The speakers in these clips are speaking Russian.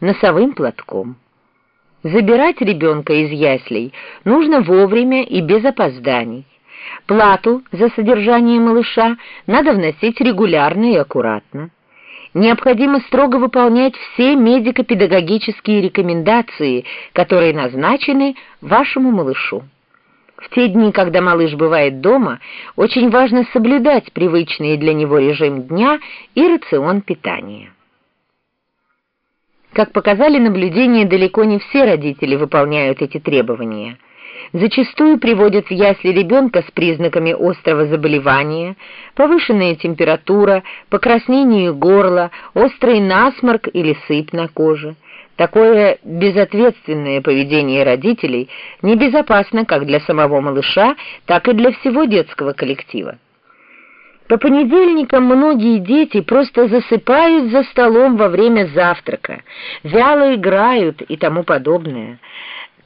носовым платком. Забирать ребенка из яслей нужно вовремя и без опозданий. Плату за содержание малыша надо вносить регулярно и аккуратно. Необходимо строго выполнять все медико-педагогические рекомендации, которые назначены вашему малышу. В те дни, когда малыш бывает дома, очень важно соблюдать привычный для него режим дня и рацион питания. Как показали наблюдения, далеко не все родители выполняют эти требования. Зачастую приводят в ясли ребенка с признаками острого заболевания, повышенная температура, покраснение горла, острый насморк или сыпь на коже. Такое безответственное поведение родителей небезопасно как для самого малыша, так и для всего детского коллектива. По понедельникам многие дети просто засыпают за столом во время завтрака, вяло играют и тому подобное.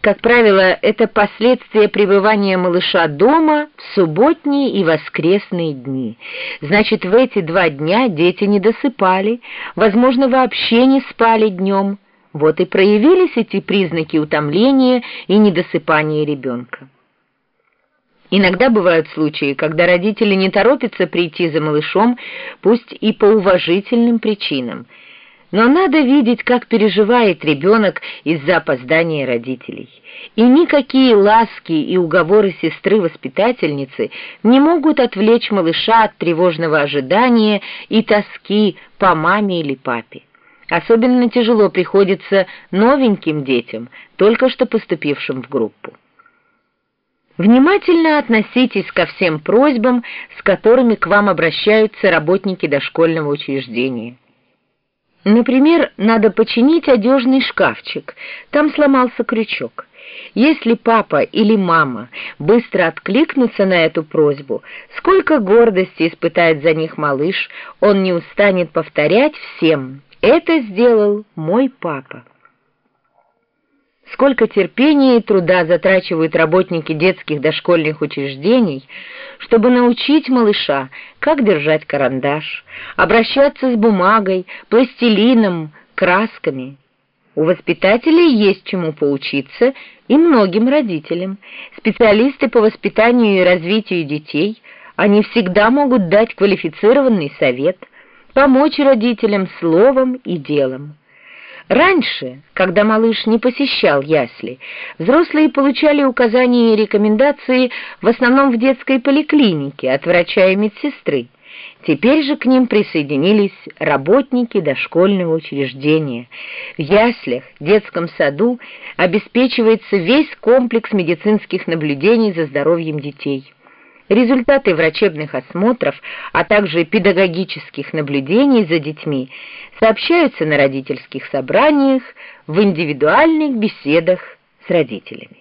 Как правило, это последствия пребывания малыша дома в субботние и воскресные дни. Значит, в эти два дня дети не досыпали, возможно, вообще не спали днем. Вот и проявились эти признаки утомления и недосыпания ребенка. Иногда бывают случаи, когда родители не торопятся прийти за малышом, пусть и по уважительным причинам. Но надо видеть, как переживает ребенок из-за опоздания родителей. И никакие ласки и уговоры сестры-воспитательницы не могут отвлечь малыша от тревожного ожидания и тоски по маме или папе. Особенно тяжело приходится новеньким детям, только что поступившим в группу. Внимательно относитесь ко всем просьбам, с которыми к вам обращаются работники дошкольного учреждения. Например, надо починить одежный шкафчик, там сломался крючок. Если папа или мама быстро откликнутся на эту просьбу, сколько гордости испытает за них малыш, он не устанет повторять всем «это сделал мой папа». Сколько терпения и труда затрачивают работники детских дошкольных учреждений, чтобы научить малыша, как держать карандаш, обращаться с бумагой, пластилином, красками. У воспитателей есть чему поучиться и многим родителям. Специалисты по воспитанию и развитию детей, они всегда могут дать квалифицированный совет, помочь родителям словом и делом. Раньше, когда малыш не посещал ясли, взрослые получали указания и рекомендации в основном в детской поликлинике от врача и медсестры. Теперь же к ним присоединились работники дошкольного учреждения. В яслях, детском саду обеспечивается весь комплекс медицинских наблюдений за здоровьем детей. Результаты врачебных осмотров, а также педагогических наблюдений за детьми сообщаются на родительских собраниях, в индивидуальных беседах с родителями.